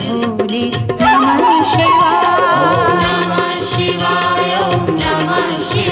भोले नमः शिवाय। नमः शिवाय नमः शिवाय।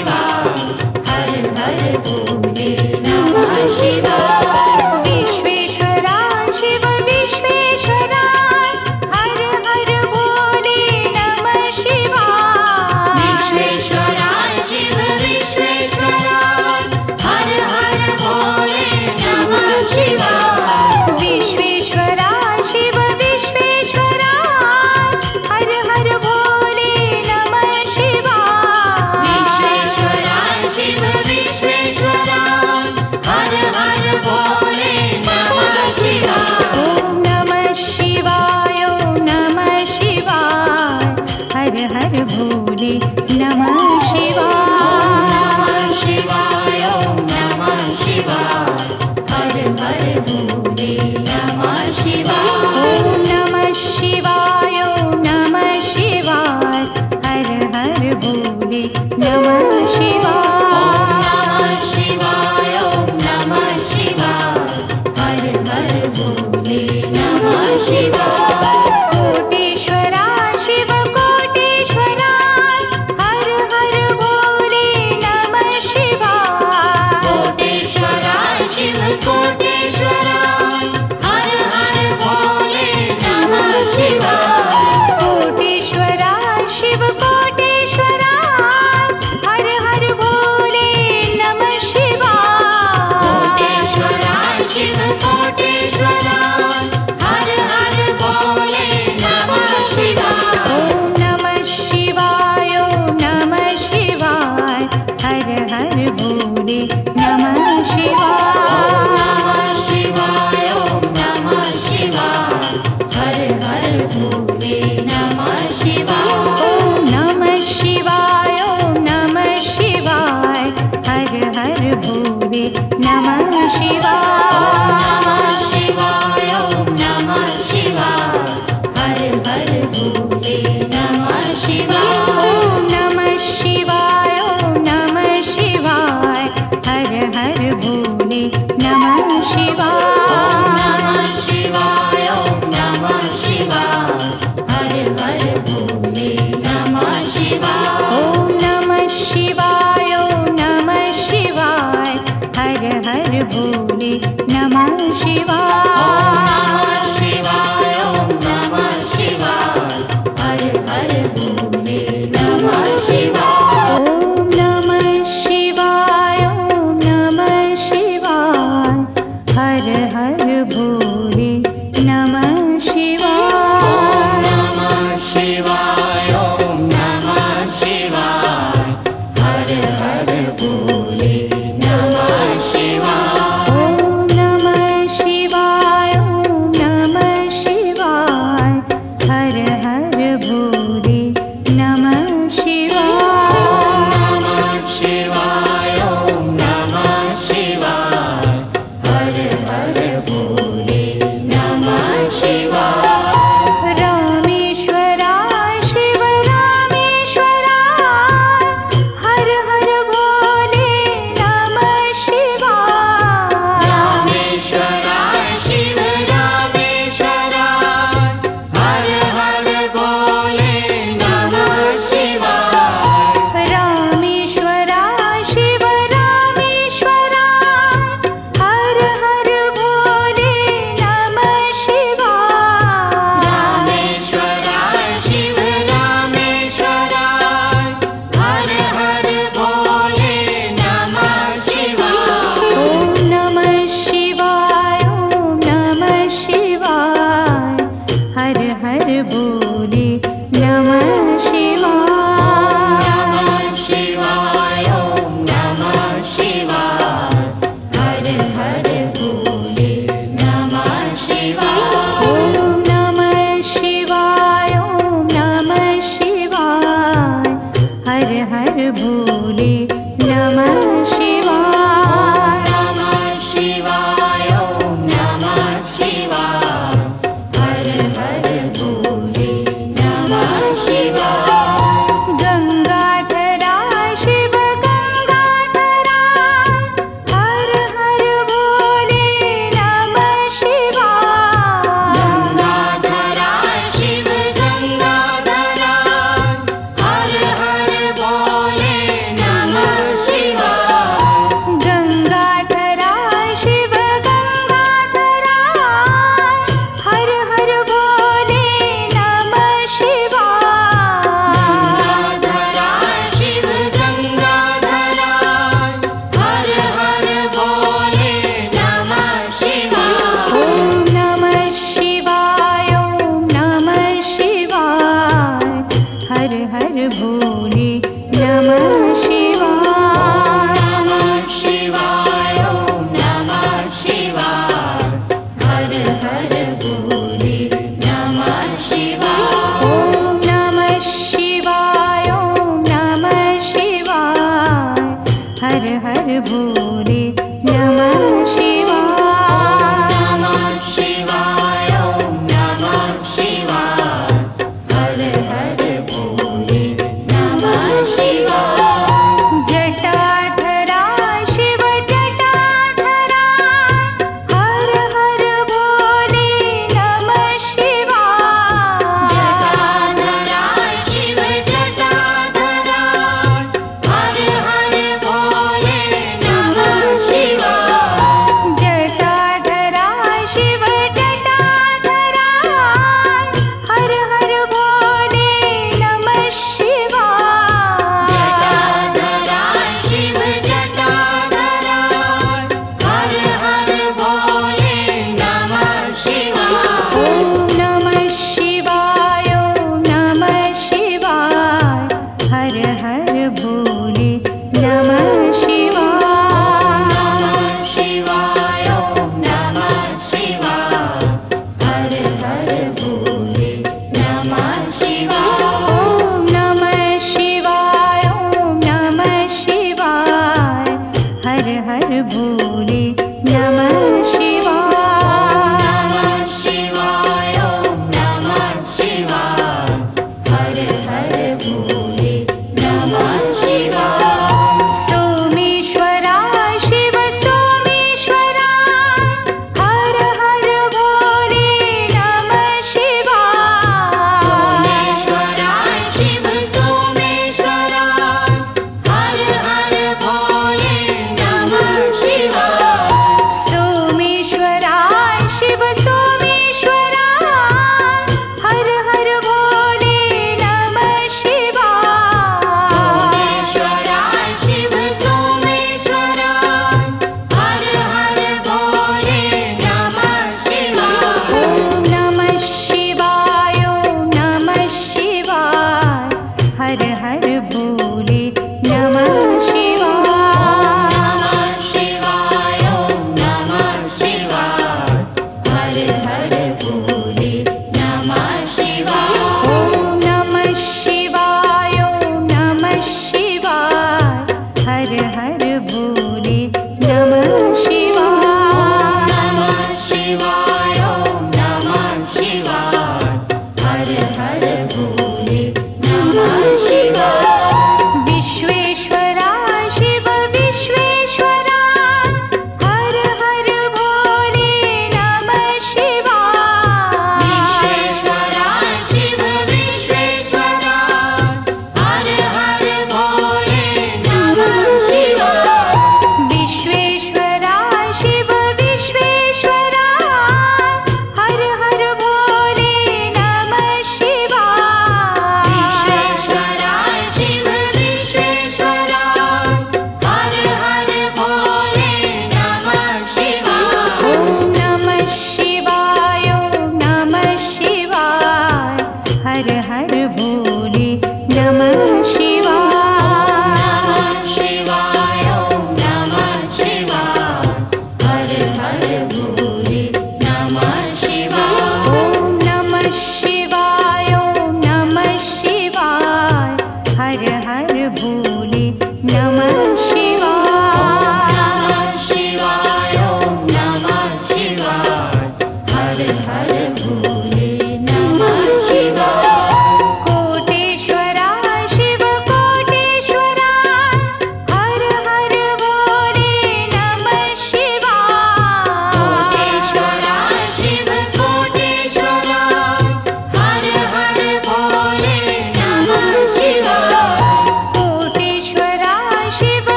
Shiva.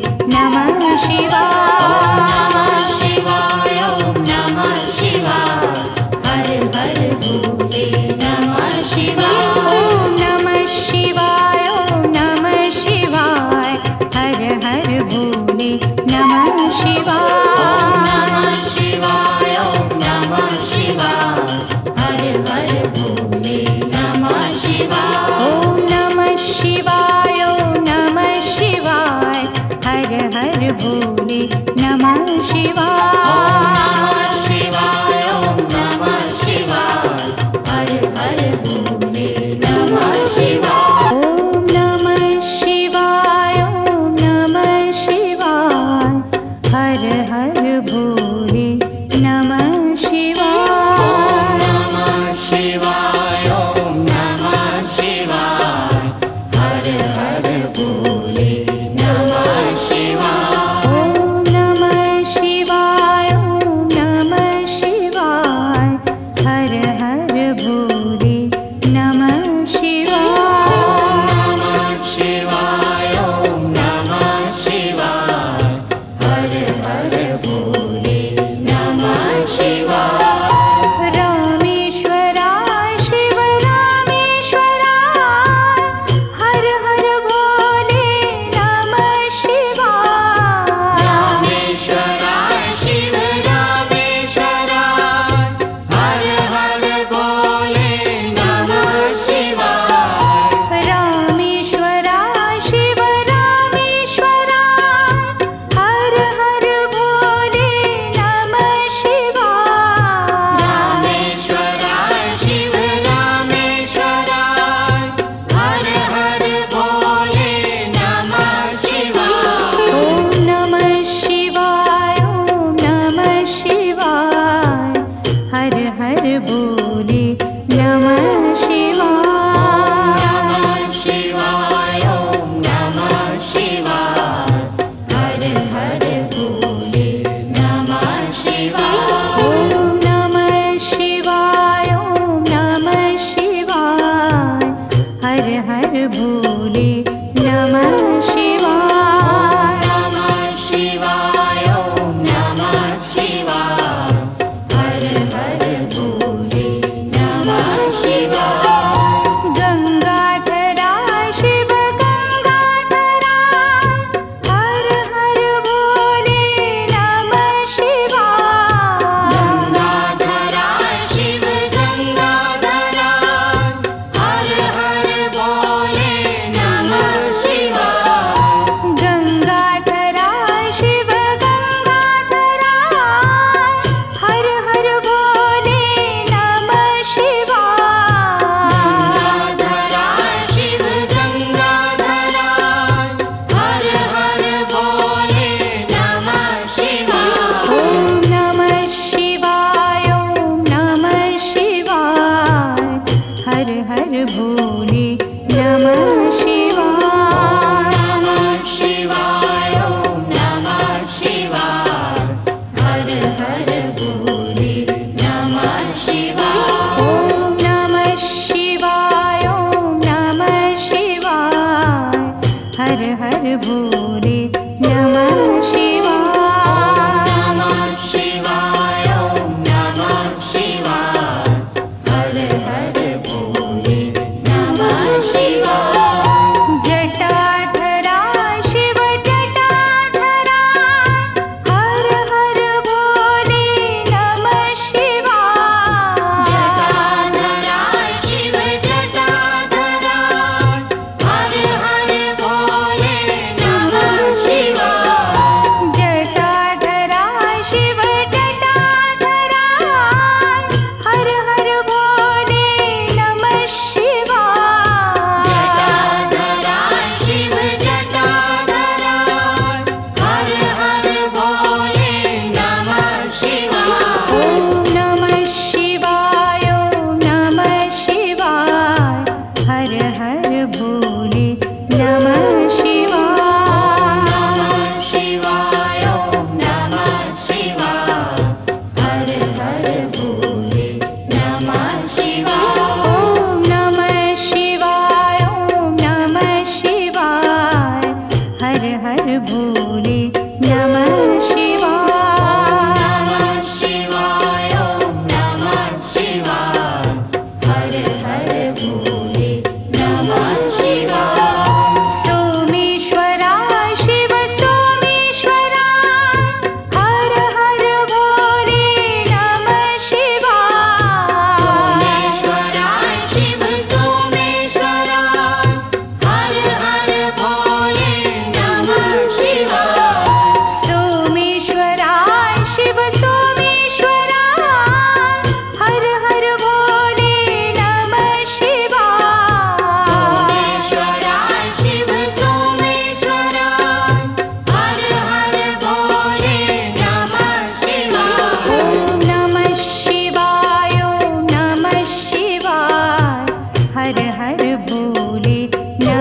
नमः शिवा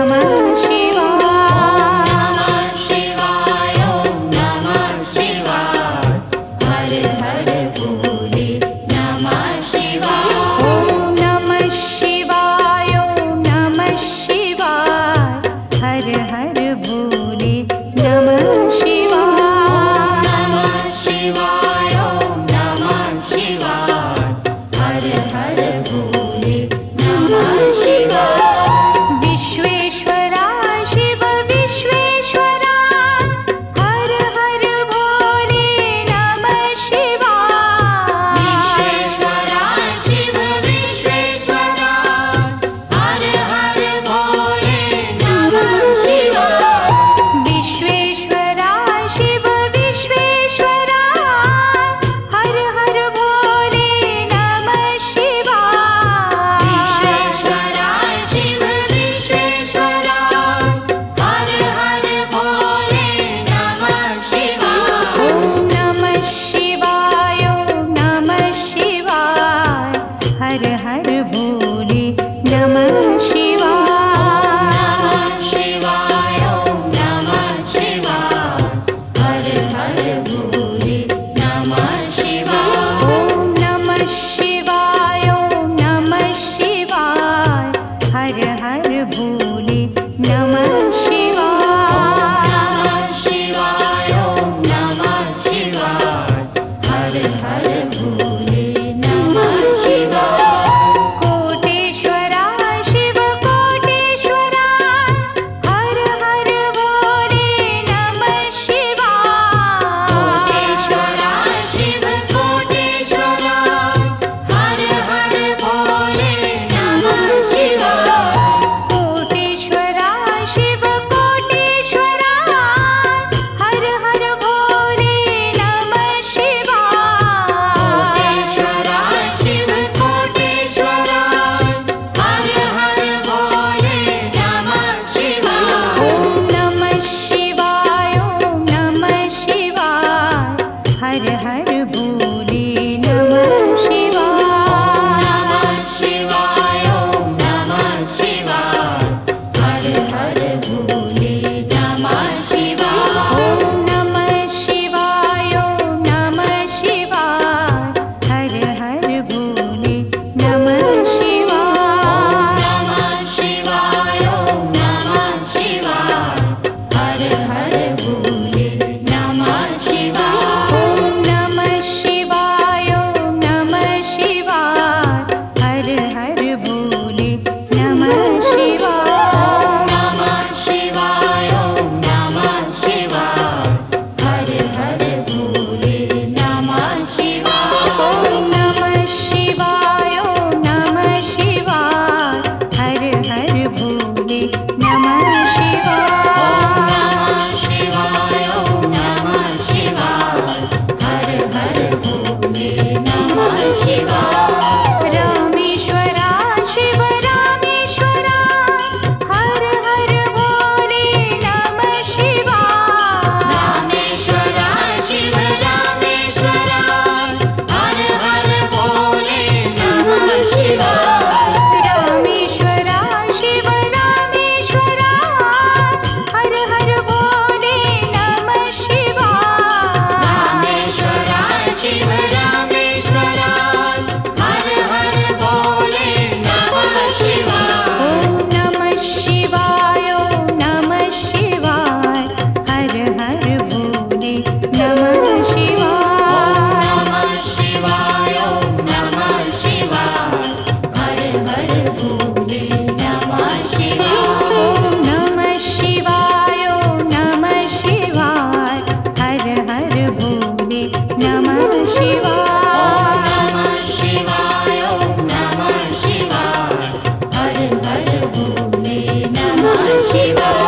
আমার भूले नमः Shiva.